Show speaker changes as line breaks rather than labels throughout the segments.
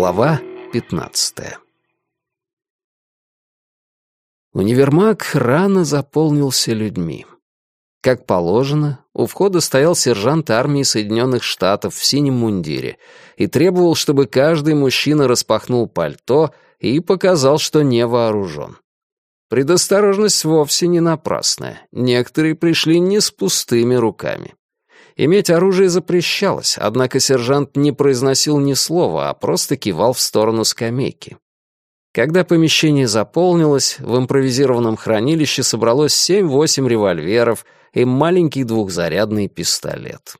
Глава 15 Универмаг рано заполнился людьми. Как положено, у входа стоял сержант армии Соединенных Штатов в синем мундире и требовал, чтобы каждый мужчина распахнул пальто и показал, что не вооружен. Предосторожность вовсе не напрасная. Некоторые пришли не с пустыми руками. Иметь оружие запрещалось, однако сержант не произносил ни слова, а просто кивал в сторону скамейки. Когда помещение заполнилось, в импровизированном хранилище собралось семь-восемь револьверов и маленький двухзарядный пистолет.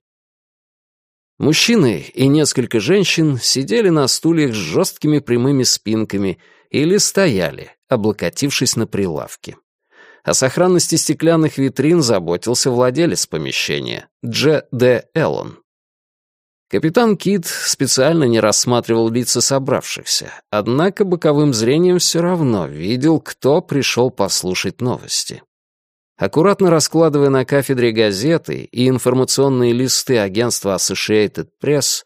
Мужчины и несколько женщин сидели на стульях с жесткими прямыми спинками или стояли, облокотившись на прилавке. О сохранности стеклянных витрин заботился владелец помещения, Дж. Д. Эллон. Капитан Кит специально не рассматривал лица собравшихся, однако боковым зрением все равно видел, кто пришел послушать новости. Аккуратно раскладывая на кафедре газеты и информационные листы агентства Associated Press,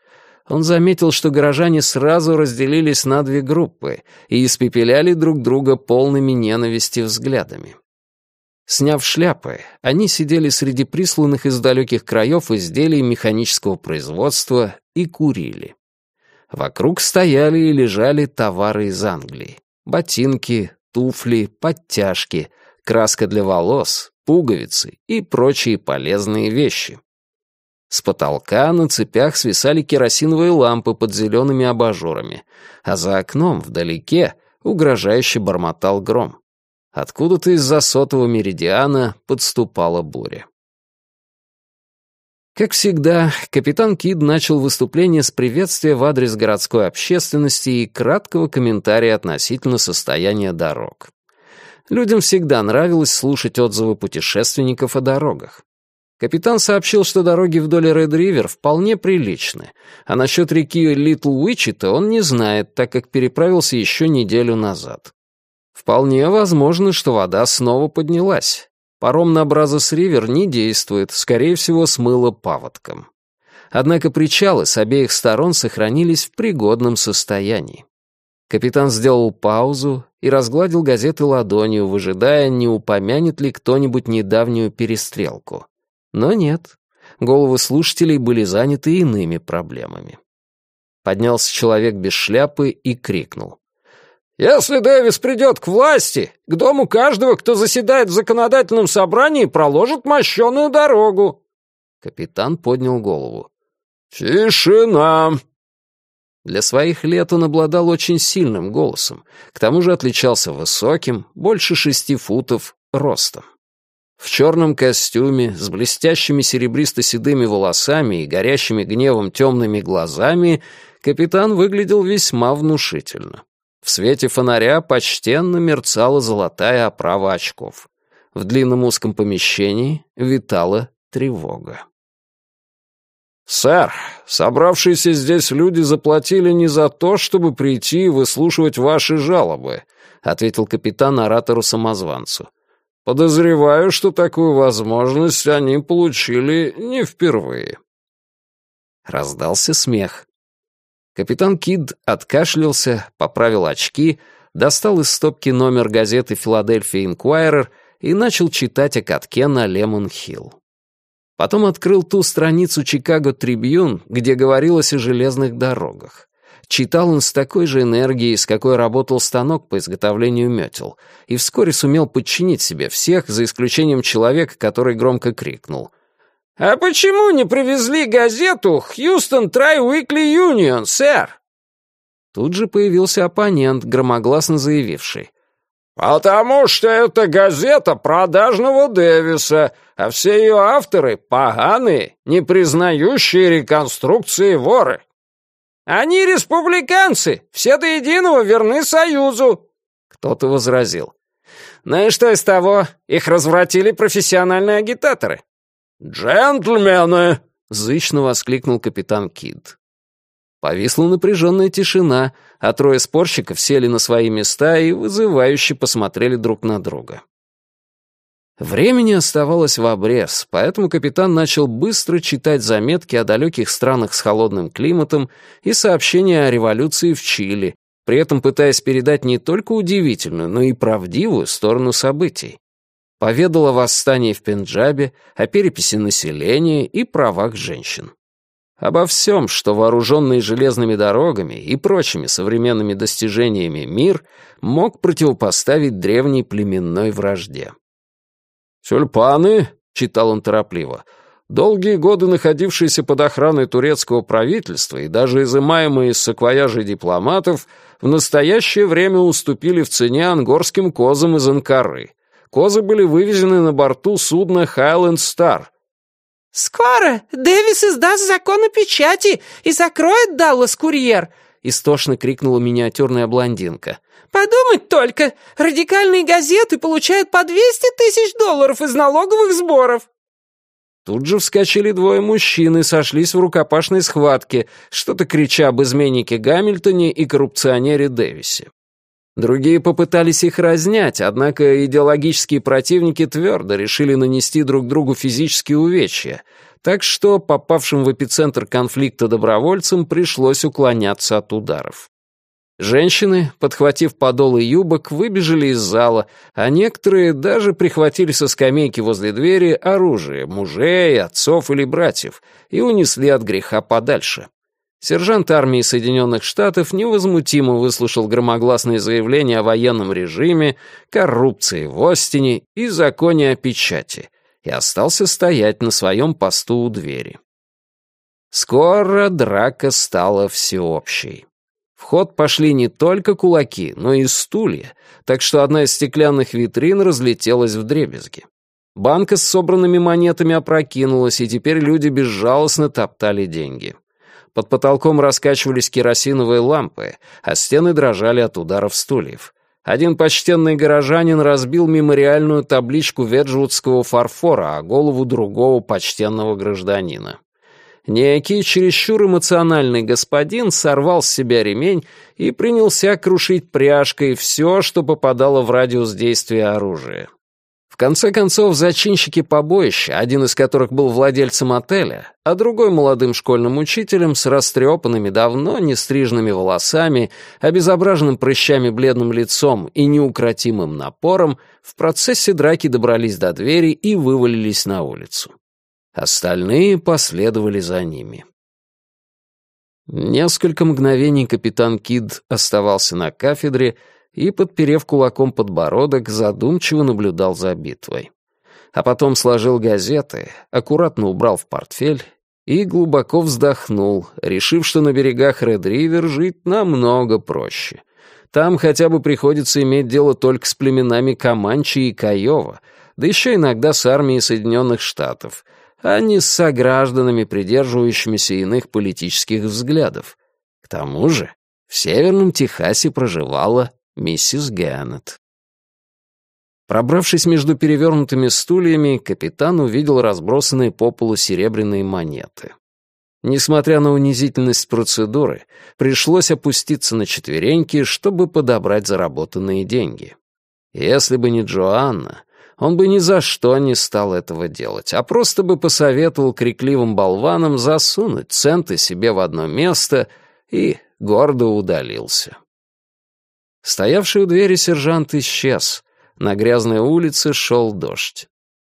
он заметил, что горожане сразу разделились на две группы и испепеляли друг друга полными ненависти взглядами. Сняв шляпы, они сидели среди присланных из далеких краев изделий механического производства и курили. Вокруг стояли и лежали товары из Англии. Ботинки, туфли, подтяжки, краска для волос, пуговицы и прочие полезные вещи. С потолка на цепях свисали керосиновые лампы под зелеными абажурами, а за окном, вдалеке, угрожающе бормотал гром. Откуда-то из-за сотого меридиана подступала буря. Как всегда, капитан Кид начал выступление с приветствия в адрес городской общественности и краткого комментария относительно состояния дорог. Людям всегда нравилось слушать отзывы путешественников о дорогах. Капитан сообщил, что дороги вдоль Ред-Ривер вполне приличны, а насчет реки Литл Уичита он не знает, так как переправился еще неделю назад. Вполне возможно, что вода снова поднялась. Паром на Бразос-Ривер не действует, скорее всего, смыло паводком. Однако причалы с обеих сторон сохранились в пригодном состоянии. Капитан сделал паузу и разгладил газеты ладонью, выжидая, не упомянет ли кто-нибудь недавнюю перестрелку. Но нет, головы слушателей были заняты иными проблемами. Поднялся человек без шляпы и крикнул. Если Дэвис придет к власти, к дому каждого, кто заседает в законодательном собрании, проложат мощеную дорогу». Капитан поднял голову. «Тишина!» Для своих лет он обладал очень сильным голосом, к тому же отличался высоким, больше шести футов, ростом. В черном костюме, с блестящими серебристо-седыми волосами и горящими гневом темными глазами, капитан выглядел весьма внушительно. В свете фонаря почтенно мерцала золотая оправа очков. В длинном узком помещении витала тревога. «Сэр, собравшиеся здесь люди заплатили не за то, чтобы прийти и выслушивать ваши жалобы», ответил капитан оратору-самозванцу. «Подозреваю, что такую возможность они получили не впервые». Раздался смех. Капитан Кид откашлялся, поправил очки, достал из стопки номер газеты «Филадельфия Инкуайрер» и начал читать о катке на Лемон-Хилл. Потом открыл ту страницу «Чикаго Трибьюн», где говорилось о железных дорогах. Читал он с такой же энергией, с какой работал станок по изготовлению метел, и вскоре сумел подчинить себе всех, за исключением человека, который громко крикнул — «А почему не привезли газету «Хьюстон Трай Уикли Юнион», сэр?» Тут же появился оппонент, громогласно заявивший. «Потому что это газета продажного Дэвиса, а все ее авторы — поганые, не признающие реконструкции воры. Они республиканцы, все до единого верны Союзу!» Кто-то возразил. «Ну и что из того? Их развратили профессиональные агитаторы. «Джентльмены!» — зычно воскликнул капитан Кид. Повисла напряженная тишина, а трое спорщиков сели на свои места и вызывающе посмотрели друг на друга. Времени оставалось в обрез, поэтому капитан начал быстро читать заметки о далеких странах с холодным климатом и сообщения о революции в Чили, при этом пытаясь передать не только удивительную, но и правдивую сторону событий. Поведал о восстании в Пенджабе, о переписи населения и правах женщин. Обо всем, что вооруженный железными дорогами и прочими современными достижениями мир мог противопоставить древней племенной вражде.
«Тюльпаны», — читал он торопливо, — «долгие годы находившиеся под охраной турецкого правительства и даже изымаемые из саквояжей дипломатов, в настоящее время уступили в цене ангорским козам из Анкары. Козы были вывезены на борту судна «Хайленд Стар».
«Скоро Дэвис издаст закон о печати и закроет Даллас-курьер», — истошно крикнула миниатюрная блондинка. Подумать только, радикальные газеты получают по 200 тысяч долларов из налоговых сборов.
Тут же вскочили двое мужчин и сошлись в рукопашной схватке, что-то крича об изменнике Гамильтоне и коррупционере Дэвисе. Другие попытались их разнять, однако идеологические противники твердо решили нанести друг другу физические увечья, так что попавшим в эпицентр конфликта добровольцам пришлось уклоняться от ударов. Женщины, подхватив подолы юбок, выбежали из зала, а некоторые даже прихватили со скамейки возле двери оружие мужей, отцов или братьев и унесли от греха подальше. Сержант армии Соединенных Штатов невозмутимо выслушал громогласные заявления о военном режиме, коррупции в Остине и законе о печати и остался стоять на своем посту у двери. Скоро драка стала всеобщей. В ход пошли не только кулаки, но и стулья, так что одна из стеклянных витрин разлетелась в дребезги. Банка с собранными монетами опрокинулась, и теперь люди безжалостно топтали деньги. Под потолком раскачивались керосиновые лампы, а стены дрожали от ударов стульев. Один почтенный горожанин разбил мемориальную табличку веджвудского фарфора о голову другого почтенного гражданина. Некий чересчур эмоциональный господин сорвал с себя ремень и принялся крушить пряжкой все, что попадало в радиус действия оружия. В конце концов, зачинщики побоища, один из которых был владельцем отеля, а другой молодым школьным учителем с растрепанными, давно не стриженными волосами, обезображенным прыщами бледным лицом и неукротимым напором, в процессе драки добрались до двери и вывалились на улицу. Остальные последовали за ними. Несколько мгновений капитан Кид оставался на кафедре и, подперев кулаком подбородок, задумчиво наблюдал за битвой. А потом сложил газеты, аккуратно убрал в портфель и глубоко вздохнул, решив, что на берегах Ред-Ривер жить намного проще. Там хотя бы приходится иметь дело только с племенами Каманчи и Каева, да еще иногда с армией Соединенных Штатов, а не с согражданами, придерживающимися иных политических взглядов. К тому же в Северном Техасе проживала миссис Гэннет. Пробравшись между перевернутыми стульями, капитан увидел разбросанные по полу серебряные монеты. Несмотря на унизительность процедуры, пришлось опуститься на четвереньки, чтобы подобрать заработанные деньги. Если бы не Джоанна, он бы ни за что не стал этого делать, а просто бы посоветовал крикливым болванам засунуть центы себе в одно место и гордо удалился. Стоявший у двери сержант исчез. На грязной улице шел дождь.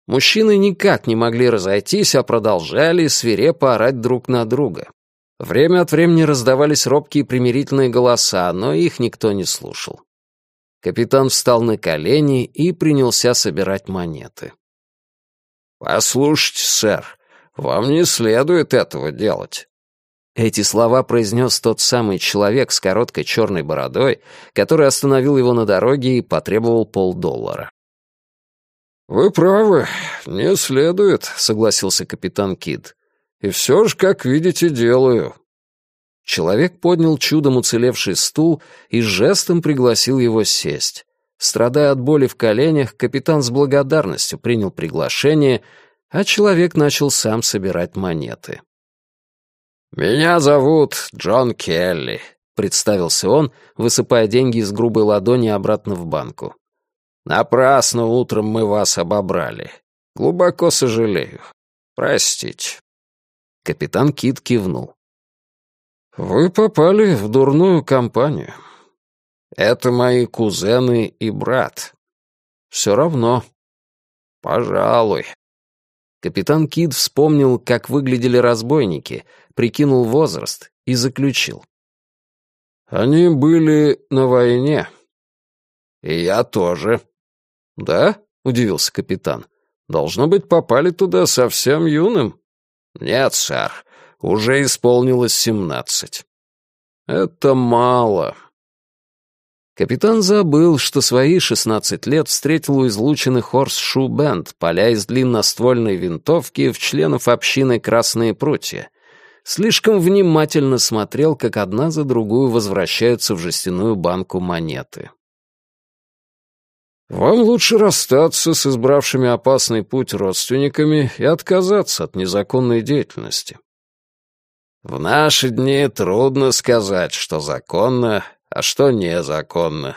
Мужчины никак не могли разойтись, а продолжали свирепо орать друг на друга. Время от времени раздавались робкие примирительные голоса, но их никто не слушал. Капитан встал на колени и принялся собирать монеты.
«Послушайте, сэр, вам не следует этого делать».
Эти слова произнес тот самый человек с короткой черной бородой, который остановил его на дороге и потребовал полдоллара.
«Вы правы, не следует», — согласился капитан Кид. «И все же, как видите, делаю.
Человек поднял чудом уцелевший стул и жестом пригласил его сесть. Страдая от боли в коленях, капитан с благодарностью принял приглашение, а человек начал сам собирать монеты.
«Меня зовут Джон Келли», — представился он, высыпая деньги из грубой ладони обратно в банку. Напрасно утром мы вас обобрали. Глубоко сожалею. Простите».
Капитан Кит кивнул.
«Вы попали в дурную компанию. Это мои кузены и брат. Все равно. Пожалуй».
Капитан Кид вспомнил, как выглядели разбойники, прикинул возраст и заключил.
«Они были на войне». «И я тоже». «Да?» — удивился капитан. «Должно быть, попали туда совсем юным». «Нет, сэр, уже исполнилось семнадцать». «Это мало».
Капитан забыл, что свои шестнадцать лет встретил у излученных Хорс-Шу Бенд, поля из длинноствольной винтовки в членов общины «Красные прутья». Слишком внимательно смотрел, как одна за другую возвращаются в жестяную банку монеты.
«Вам лучше расстаться с избравшими опасный путь родственниками и отказаться от незаконной деятельности». «В наши дни трудно сказать, что законно, а что незаконно».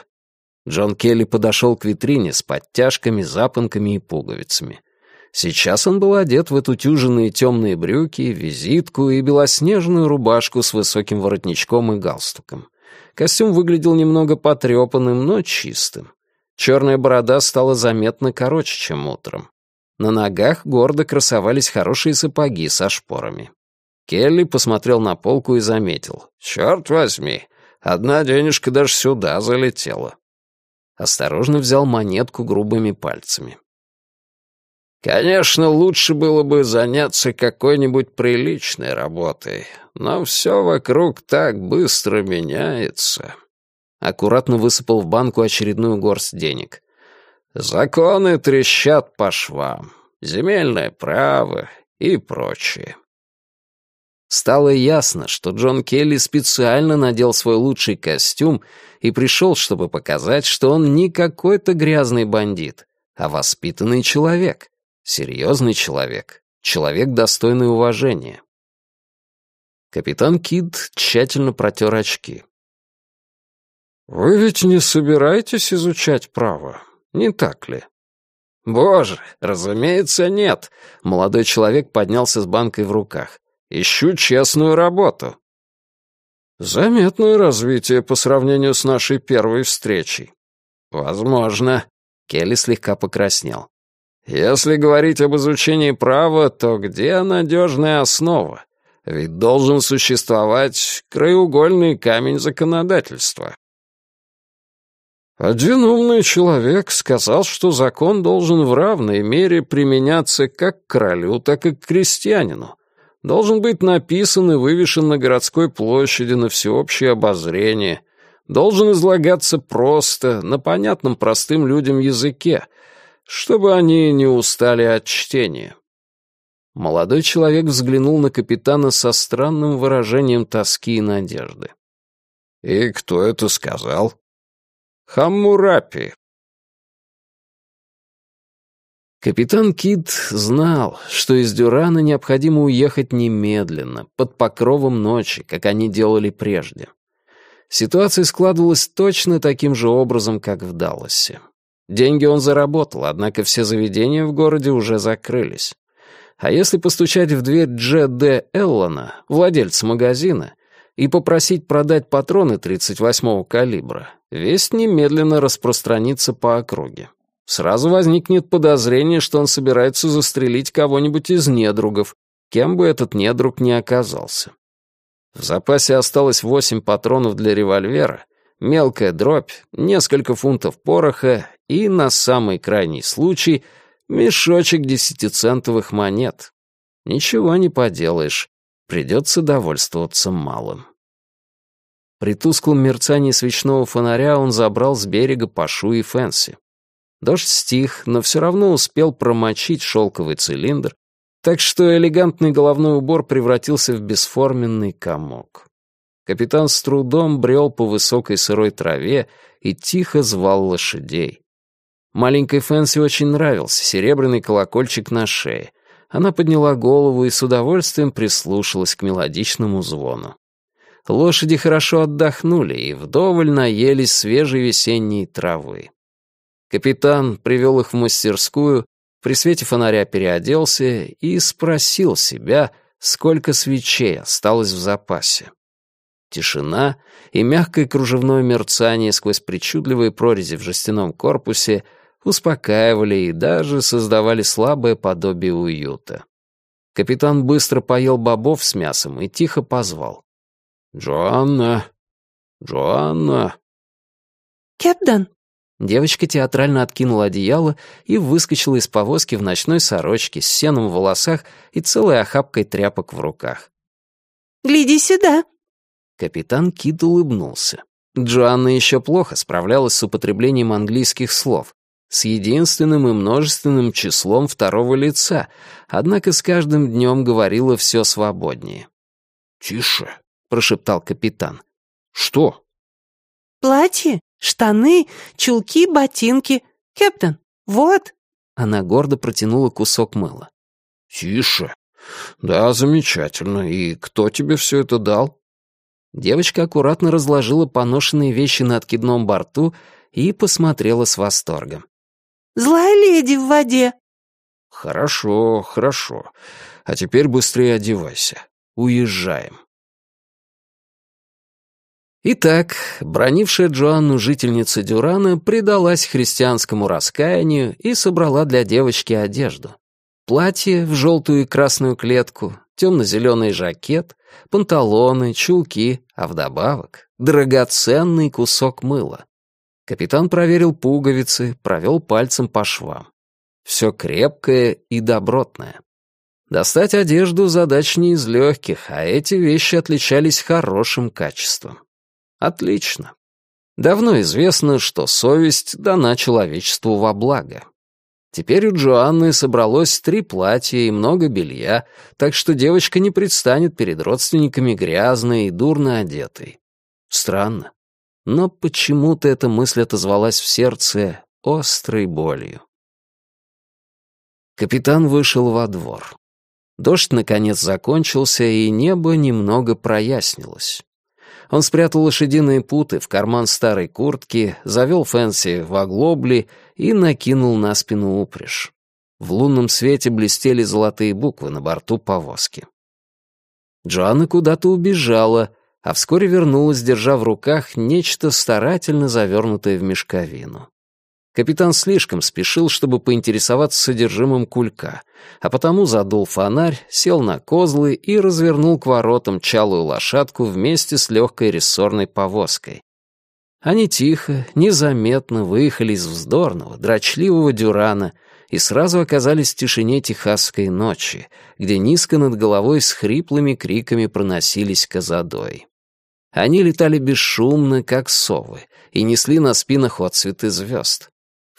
Джон Келли подошел к витрине с подтяжками, запонками и пуговицами. Сейчас он был одет в отутюженные темные брюки, визитку и белоснежную рубашку с высоким воротничком и галстуком. Костюм выглядел немного потрепанным, но чистым. Черная борода стала заметно короче, чем утром. На ногах гордо красовались хорошие сапоги со шпорами. Келли посмотрел на полку и заметил.
«Черт возьми, одна денежка даже сюда залетела».
Осторожно взял монетку грубыми пальцами.
«Конечно, лучше было бы заняться какой-нибудь приличной работой, но все вокруг так быстро меняется».
Аккуратно высыпал в банку очередную горсть денег.
«Законы трещат по швам, земельное право и прочее».
Стало ясно, что Джон Келли специально надел свой лучший костюм и пришел, чтобы показать, что он не какой-то грязный бандит, а воспитанный человек, серьезный человек, человек, достойный уважения. Капитан Кид тщательно протер очки.
«Вы ведь не собираетесь изучать право, не так ли?»
«Боже, разумеется, нет!» Молодой человек поднялся с банкой в руках. «Ищу честную работу».
«Заметное развитие по сравнению с нашей первой встречей».
«Возможно». Келли слегка покраснел.
«Если говорить об изучении права, то где надежная основа? Ведь должен существовать краеугольный камень законодательства». Один умный человек сказал, что закон должен в равной мере применяться как к королю, так и к крестьянину. Должен быть написан и вывешен на городской площади на всеобщее обозрение. Должен излагаться просто, на понятном простым людям языке, чтобы они не устали от чтения.
Молодой человек взглянул на капитана со странным выражением тоски и надежды.
«И кто это сказал?»
Хаммурапи. Капитан Кит знал, что из Дюрана необходимо уехать немедленно, под покровом ночи, как они делали прежде. Ситуация складывалась точно таким же образом, как в Далласе. Деньги он заработал, однако все заведения в городе уже закрылись. А если постучать в дверь Дж. Д. Эллона, владельца магазина, и попросить продать патроны 38-го калибра, весть немедленно распространится по округе. Сразу возникнет подозрение, что он собирается застрелить кого-нибудь из недругов, кем бы этот недруг ни оказался. В запасе осталось восемь патронов для револьвера, мелкая дробь, несколько фунтов пороха и, на самый крайний случай, мешочек десятицентовых монет. Ничего не поделаешь. Придется довольствоваться малым. При тусклом мерцании свечного фонаря он забрал с берега Пашу и Фэнси. Дождь стих, но все равно успел промочить шелковый цилиндр, так что элегантный головной убор превратился в бесформенный комок. Капитан с трудом брел по высокой сырой траве и тихо звал лошадей. Маленькой Фэнси очень нравился серебряный колокольчик на шее, она подняла голову и с удовольствием прислушалась к мелодичному звону. Лошади хорошо отдохнули и вдоволь наелись свежей весенней травы. Капитан привел их в мастерскую, при свете фонаря переоделся и спросил себя, сколько свечей осталось в запасе. Тишина и мягкое кружевное мерцание сквозь причудливые прорези в жестяном корпусе успокаивали и даже создавали слабое подобие уюта. Капитан быстро поел бобов с мясом и тихо позвал. «Джоанна! Джоанна!»
«Кэптон!»
Девочка театрально откинула одеяло и выскочила из повозки в ночной сорочке с сеном в волосах и целой охапкой тряпок в руках.
«Гляди сюда!»
Капитан Кит улыбнулся. Джоанна еще плохо справлялась с употреблением английских слов, с единственным и множественным числом второго лица, однако с каждым днем говорила все свободнее.
«Тише», —
прошептал капитан.
«Что?»
«Платье, штаны, чулки, ботинки. Кэптон, вот».
Она гордо протянула кусок мыла.
«Тише. Да, замечательно. И кто тебе все это дал?»
Девочка аккуратно разложила поношенные вещи на откидном борту и посмотрела с восторгом.
«Злая леди в воде!»
«Хорошо, хорошо. А теперь быстрее одевайся. Уезжаем».
Итак, бронившая Джоанну жительница Дюрана предалась христианскому раскаянию и собрала для девочки одежду. Платье в желтую и красную клетку, темно-зеленый жакет, панталоны, чулки, а вдобавок драгоценный кусок мыла. Капитан проверил пуговицы, провел пальцем по швам. Все крепкое и добротное. Достать одежду задач не из легких, а эти вещи отличались хорошим качеством. Отлично. Давно известно, что совесть дана человечеству во благо. Теперь у Джоанны собралось три платья и много белья, так что девочка не предстанет перед родственниками грязной и дурно одетой. Странно. Но почему-то эта мысль отозвалась в сердце острой болью. Капитан вышел во двор. Дождь, наконец, закончился, и небо немного прояснилось. Он спрятал лошадиные путы в карман старой куртки, завел Фэнси в оглобли и накинул на спину упряжь. В лунном свете блестели золотые буквы на борту повозки. Джоанна куда-то убежала, а вскоре вернулась, держа в руках нечто старательно завернутое в мешковину. Капитан слишком спешил, чтобы поинтересоваться содержимым кулька, а потому задул фонарь, сел на козлы и развернул к воротам чалую лошадку вместе с легкой рессорной повозкой. Они тихо, незаметно выехали из вздорного, дрочливого дюрана и сразу оказались в тишине техасской ночи, где низко над головой с хриплыми криками проносились козадой. Они летали бесшумно, как совы, и несли на спинах отцветы звезд.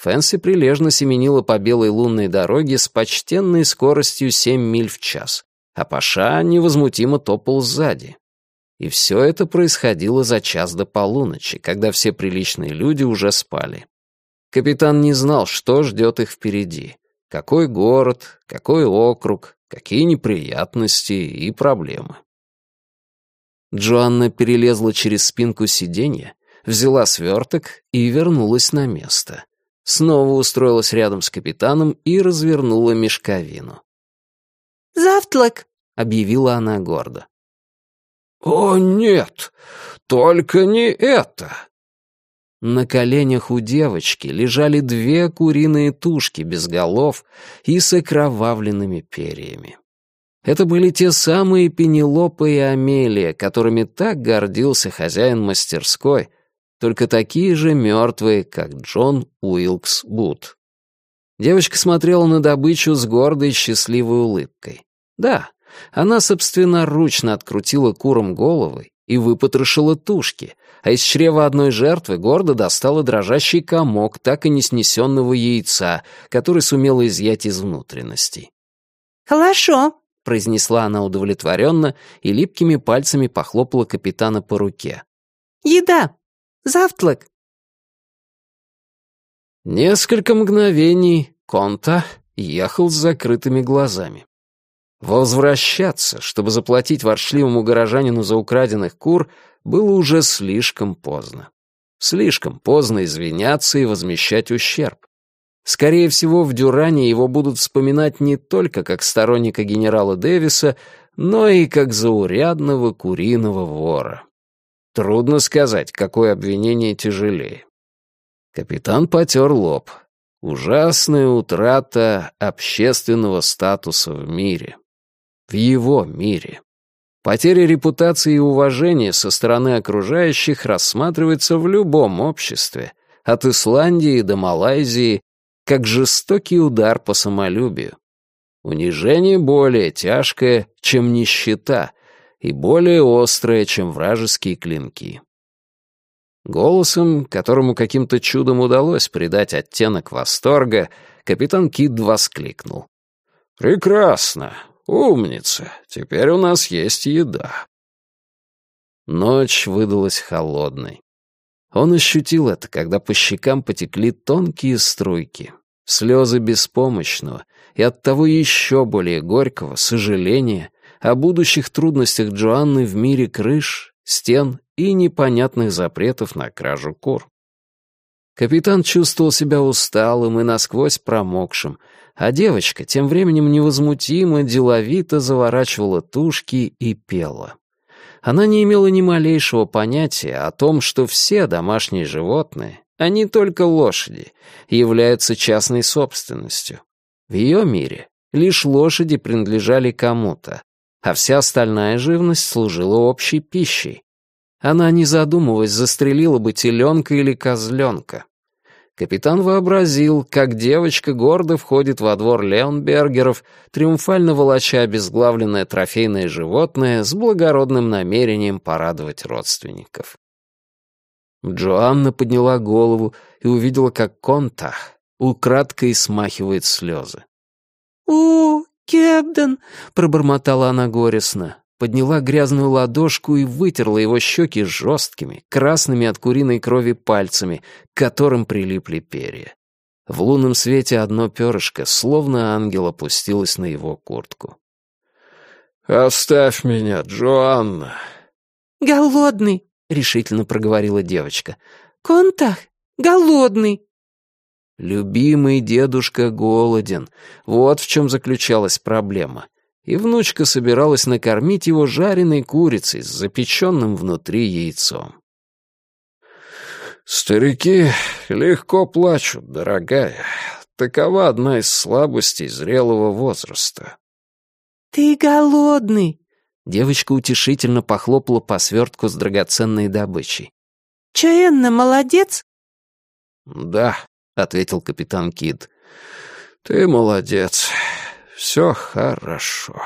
Фэнси прилежно семенила по белой лунной дороге с почтенной скоростью 7 миль в час, а Паша невозмутимо топал сзади. И все это происходило за час до полуночи, когда все приличные люди уже спали. Капитан не знал, что ждет их впереди. Какой город, какой округ, какие неприятности и проблемы. Джоанна перелезла через спинку сиденья, взяла сверток и вернулась на место снова устроилась рядом с капитаном и развернула мешковину.
«Завтрак!»
— объявила она гордо.
«О, нет! Только не это!»
На коленях у девочки лежали две куриные тушки без голов и с окровавленными перьями. Это были те самые Пенелопа и Амелия, которыми так гордился хозяин мастерской — только такие же мертвые, как Джон Уилкс Бут. Девочка смотрела на добычу с гордой счастливой улыбкой. Да, она собственноручно открутила куром головы и выпотрошила тушки, а из чрева одной жертвы гордо достала дрожащий комок так и не снесенного яйца, который сумела изъять из внутренностей.
«Хорошо», —
произнесла она удовлетворенно и липкими пальцами похлопала капитана по руке.
«Еда!» Завтрак!»
Несколько мгновений Конта ехал с закрытыми глазами. Возвращаться, чтобы заплатить воршливому горожанину за украденных кур, было уже слишком поздно. Слишком поздно извиняться и возмещать ущерб. Скорее всего, в Дюране его будут вспоминать не только как сторонника генерала Дэвиса, но и как заурядного куриного вора. Трудно сказать, какое обвинение тяжелее. Капитан потер лоб. Ужасная утрата общественного статуса в мире. В его мире. Потеря репутации и уважения со стороны окружающих рассматривается в любом обществе, от Исландии до Малайзии, как жестокий удар по самолюбию. Унижение более тяжкое, чем нищета, и более острое, чем вражеские клинки. Голосом, которому каким-то чудом удалось придать оттенок восторга, капитан Кид воскликнул. «Прекрасно! Умница! Теперь у нас есть еда!» Ночь выдалась холодной. Он ощутил это, когда по щекам потекли тонкие струйки, слезы беспомощного и оттого еще более горького сожаления о будущих трудностях Джоанны в мире крыш, стен и непонятных запретов на кражу кур. Капитан чувствовал себя усталым и насквозь промокшим, а девочка тем временем невозмутимо, деловито заворачивала тушки и пела она не имела ни малейшего понятия о том, что все домашние животные, а не только лошади, являются частной собственностью. В ее мире лишь лошади принадлежали кому-то, а вся остальная живность служила общей пищей. Она, не задумываясь, застрелила бы теленка или козленка. Капитан вообразил, как девочка гордо входит во двор Леонбергеров, триумфально волоча обезглавленное трофейное животное с благородным намерением порадовать родственников. Джоанна подняла голову и увидела, как Контах украдкой смахивает слезы.
«О, Кепден!» — пробормотала она горестно подняла грязную ладошку и вытерла его щеки жесткими, красными от куриной крови пальцами, к которым прилипли перья. В лунном свете одно перышко, словно ангел, опустилось на его куртку.
«Оставь меня, Джоанна!»
«Голодный!» — решительно проговорила девочка. «Контах, голодный!»
Любимый дедушка голоден. Вот в чем заключалась проблема и внучка собиралась накормить его жареной курицей с запеченным внутри яйцом.
«Старики легко плачут, дорогая. Такова одна из слабостей зрелого возраста».
«Ты голодный!»
Девочка утешительно похлопала по свертку с драгоценной добычей.
«Чаенна молодец?»
«Да», — ответил капитан Кид. «Ты молодец. Все хорошо.